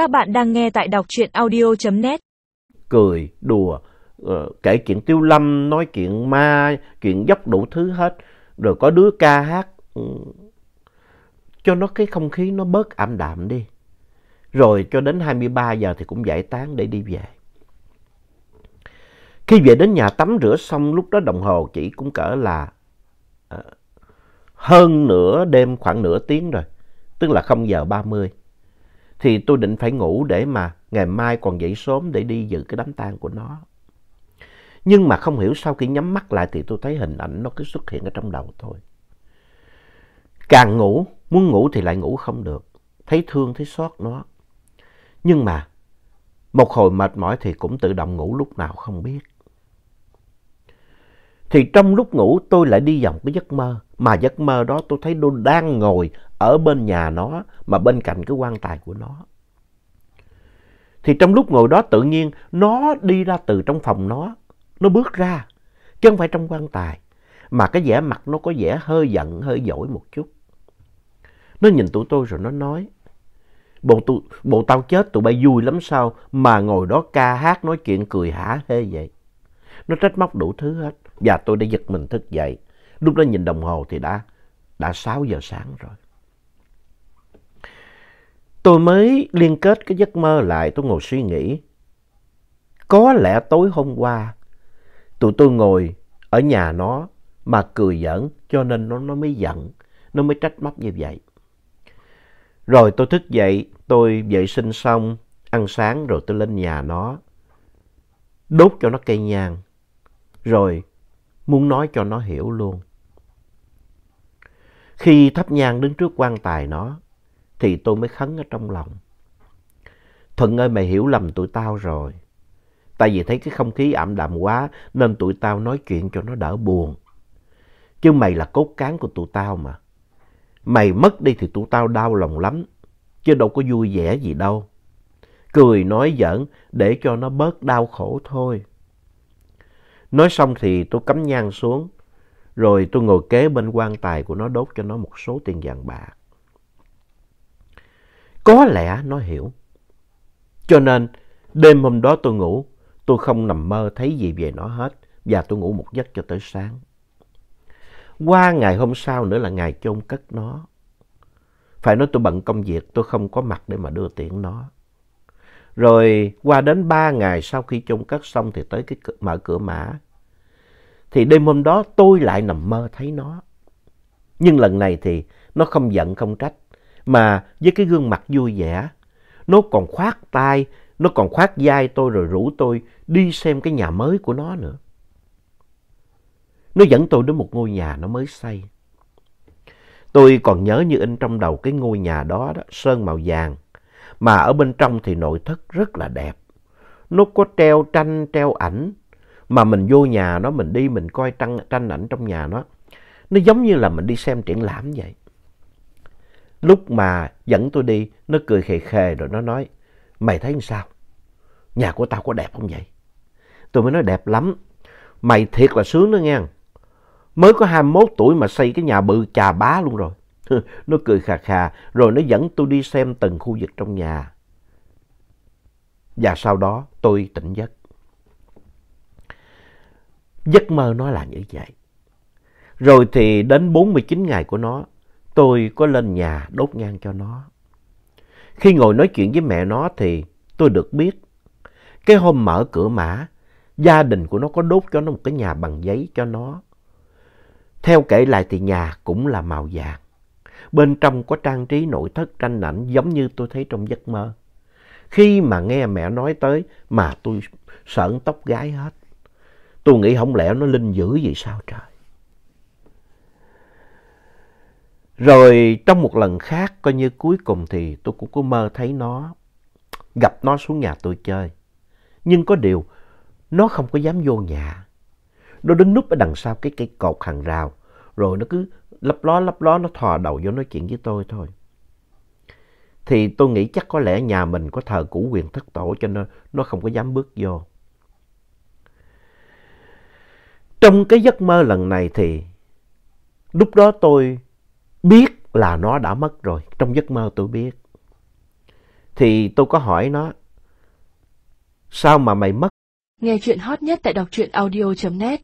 Các bạn đang nghe tại đọc truyện audio.net. Cười, đùa, ờ, kể chuyện tiêu lâm, nói chuyện ma, chuyện dốc đủ thứ hết. Rồi có đứa ca hát, ừ, cho nó cái không khí nó bớt ảm đạm đi. Rồi cho đến 23 giờ thì cũng giải tán để đi về. Khi về đến nhà tắm rửa xong lúc đó đồng hồ chỉ cũng cỡ là ờ, hơn nửa đêm khoảng nửa tiếng rồi. Tức là 0 giờ 30. Thì tôi định phải ngủ để mà ngày mai còn dậy sớm để đi dự cái đám tang của nó. Nhưng mà không hiểu sau khi nhắm mắt lại thì tôi thấy hình ảnh nó cứ xuất hiện ở trong đầu thôi. Càng ngủ, muốn ngủ thì lại ngủ không được. Thấy thương, thấy xót nó. Nhưng mà một hồi mệt mỏi thì cũng tự động ngủ lúc nào không biết. Thì trong lúc ngủ tôi lại đi vòng cái giấc mơ. Mà giấc mơ đó tôi thấy tôi đang ngồi ở bên nhà nó mà bên cạnh cái quan tài của nó. Thì trong lúc ngồi đó tự nhiên nó đi ra từ trong phòng nó. Nó bước ra. Chứ không phải trong quan tài. Mà cái vẻ mặt nó có vẻ hơi giận, hơi dỗi một chút. Nó nhìn tụi tôi rồi nó nói. Bộ, tụ, bộ tao chết tụi bay vui lắm sao mà ngồi đó ca hát nói chuyện cười hả hê vậy. Nó trách móc đủ thứ hết. Và tôi đã giật mình thức dậy. Lúc đó nhìn đồng hồ thì đã, đã 6 giờ sáng rồi. Tôi mới liên kết cái giấc mơ lại, tôi ngồi suy nghĩ. Có lẽ tối hôm qua, tụi tôi ngồi ở nhà nó mà cười giỡn cho nên nó, nó mới giận, nó mới trách móc như vậy. Rồi tôi thức dậy, tôi vệ sinh xong, ăn sáng rồi tôi lên nhà nó, đốt cho nó cây nhang, rồi muốn nói cho nó hiểu luôn. Khi thắp nhang đứng trước quan tài nó, thì tôi mới khấn ở trong lòng. Thuận ơi mày hiểu lầm tụi tao rồi. Tại vì thấy cái không khí ảm đạm quá nên tụi tao nói chuyện cho nó đỡ buồn. Chứ mày là cốt cán của tụi tao mà. Mày mất đi thì tụi tao đau lòng lắm. Chứ đâu có vui vẻ gì đâu. Cười nói giỡn để cho nó bớt đau khổ thôi. Nói xong thì tôi cắm nhang xuống. Rồi tôi ngồi kế bên quan tài của nó đốt cho nó một số tiền vàng bạc. Có lẽ nó hiểu. Cho nên đêm hôm đó tôi ngủ, tôi không nằm mơ thấy gì về nó hết và tôi ngủ một giấc cho tới sáng. Qua ngày hôm sau nữa là ngày chôn cất nó. Phải nói tôi bận công việc, tôi không có mặt để mà đưa tiễn nó. Rồi qua đến ba ngày sau khi chôn cất xong thì tới cái cửa, mở cửa mã. Thì đêm hôm đó tôi lại nằm mơ thấy nó. Nhưng lần này thì nó không giận không trách mà với cái gương mặt vui vẻ. Nó còn khoát tay, nó còn khoát vai tôi rồi rủ tôi đi xem cái nhà mới của nó nữa. Nó dẫn tôi đến một ngôi nhà nó mới xây. Tôi còn nhớ như in trong đầu cái ngôi nhà đó, đó sơn màu vàng. Mà ở bên trong thì nội thất rất là đẹp. Nó có treo tranh, treo ảnh. Mà mình vô nhà nó, mình đi, mình coi tranh, tranh ảnh trong nhà nó. Nó giống như là mình đi xem triển lãm vậy. Lúc mà dẫn tôi đi, nó cười khề khề rồi nó nói, mày thấy sao? Nhà của tao có đẹp không vậy? Tôi mới nói đẹp lắm. Mày thiệt là sướng đó nghe. Mới có 21 tuổi mà xây cái nhà bự chà bá luôn rồi. nó cười khà khà, rồi nó dẫn tôi đi xem từng khu vực trong nhà. Và sau đó tôi tỉnh giấc. Giấc mơ nó là như vậy. Rồi thì đến 49 ngày của nó, tôi có lên nhà đốt nhang cho nó. Khi ngồi nói chuyện với mẹ nó thì tôi được biết, cái hôm mở cửa mã, gia đình của nó có đốt cho nó một cái nhà bằng giấy cho nó. Theo kể lại thì nhà cũng là màu vàng. Bên trong có trang trí nội thất tranh ảnh giống như tôi thấy trong giấc mơ. Khi mà nghe mẹ nói tới mà tôi sợn tóc gái hết. Tôi nghĩ không lẽ nó linh dữ vậy sao trời. Rồi trong một lần khác, coi như cuối cùng thì tôi cũng có mơ thấy nó, gặp nó xuống nhà tôi chơi. Nhưng có điều, nó không có dám vô nhà. Nó đứng núp ở đằng sau cái cây cột hàng rào, rồi nó cứ lấp ló lấp ló nó thò đầu vô nói chuyện với tôi thôi. Thì tôi nghĩ chắc có lẽ nhà mình có thờ cũ quyền thất tổ cho nên nó không có dám bước vô. Trong cái giấc mơ lần này thì lúc đó tôi biết là nó đã mất rồi. Trong giấc mơ tôi biết. thì tôi có hỏi nó, sao mà mày mất? Nghe chuyện hot nhất tại đọc truyện audio.net